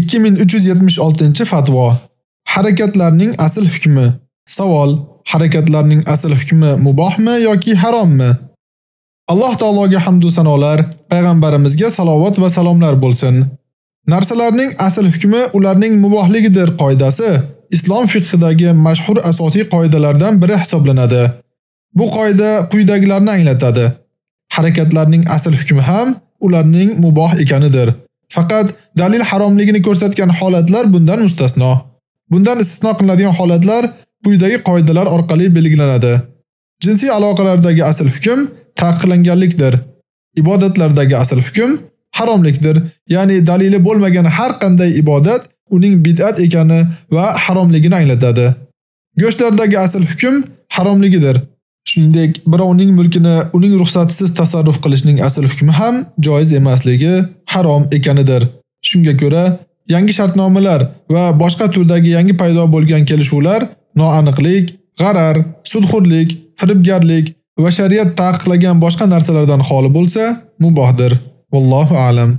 2376-fatvo. Harakatlarning asl hukmi. Savol: Harakatlarning asl hukmi mubohmi yoki harommi? Alloh taologa hamd va sanolar, payg'ambarimizga salovat va salomlar bo'lsin. Narsalarning asl hukmi ularning mubohligidir qoidasi islom fiqhidagi mashhur asosiy qoidalardan biri hisoblanadi. Bu qoida quyidagilarni anglatadi. Harakatlarning asl hukmi ham ularning muboh ekanidir. Faqat dalil haromligini ko'rsatgan holatlar bundan mustasno. Bundan istisno qilinadigan holatlar quyidagi qoidalar orqali belgilanadi. Jinsiy aloqalardagi asl hukm taqiqlanganlikdir. Ibodatlardagi asl hukm haromlikdir. Ya'ni dalili bo'lmagan har qanday ibodat uning bid'at ekani va haromligini anglatadi. Go'shtlardagi asl hukm haromligidir. Shuningdek, birovning mulkini uning ruxsatisiz tasarruf qilishning asl hukmi ham joiz emasligi harom ekanidir. Shunga ko'ra, yangi shartnomalar va boshqa turdagi yangi paydo bo'lgan kelishuvlar noaniqlik, g'arar, sudxurlik, firibgarlik va shariat taqiqlagan boshqa narsalardan xoli bo'lsa, mubohdir. Vallohu a'lam.